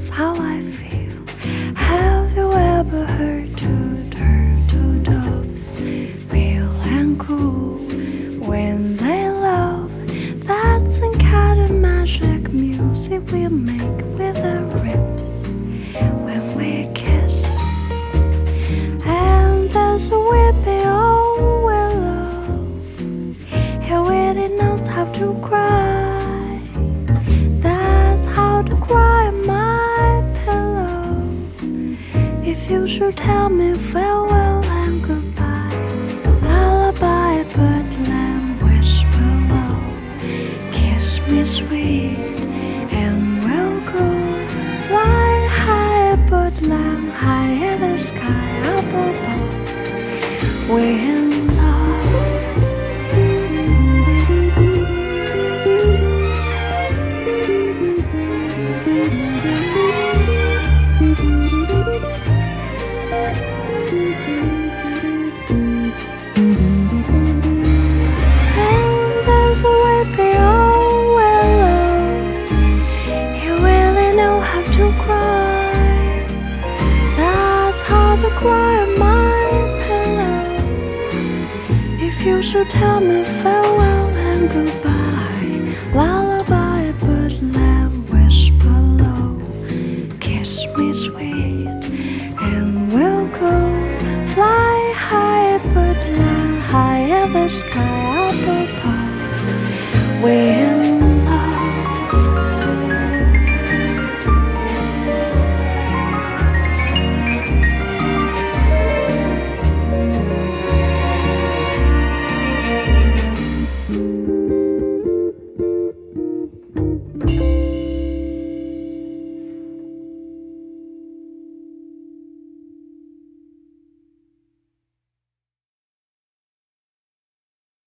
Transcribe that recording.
That's how I feel. Have you ever heard two turtle doves? Real and cool when they love. That's some kind of magic music we make with our lips when we kiss. And there's a whippy old willow. He really knows how to cry. You should tell me farewell and goodbye. Lullaby, birdland, whisper low. Kiss me sweet, and we'll go fly high, birdland, high in the sky up above. We're cry my pillow. If you should tell me farewell and goodbye, lullaby, birdland, whisper low, kiss me sweet, and we'll go fly high, birdland, high in the sky up above. We're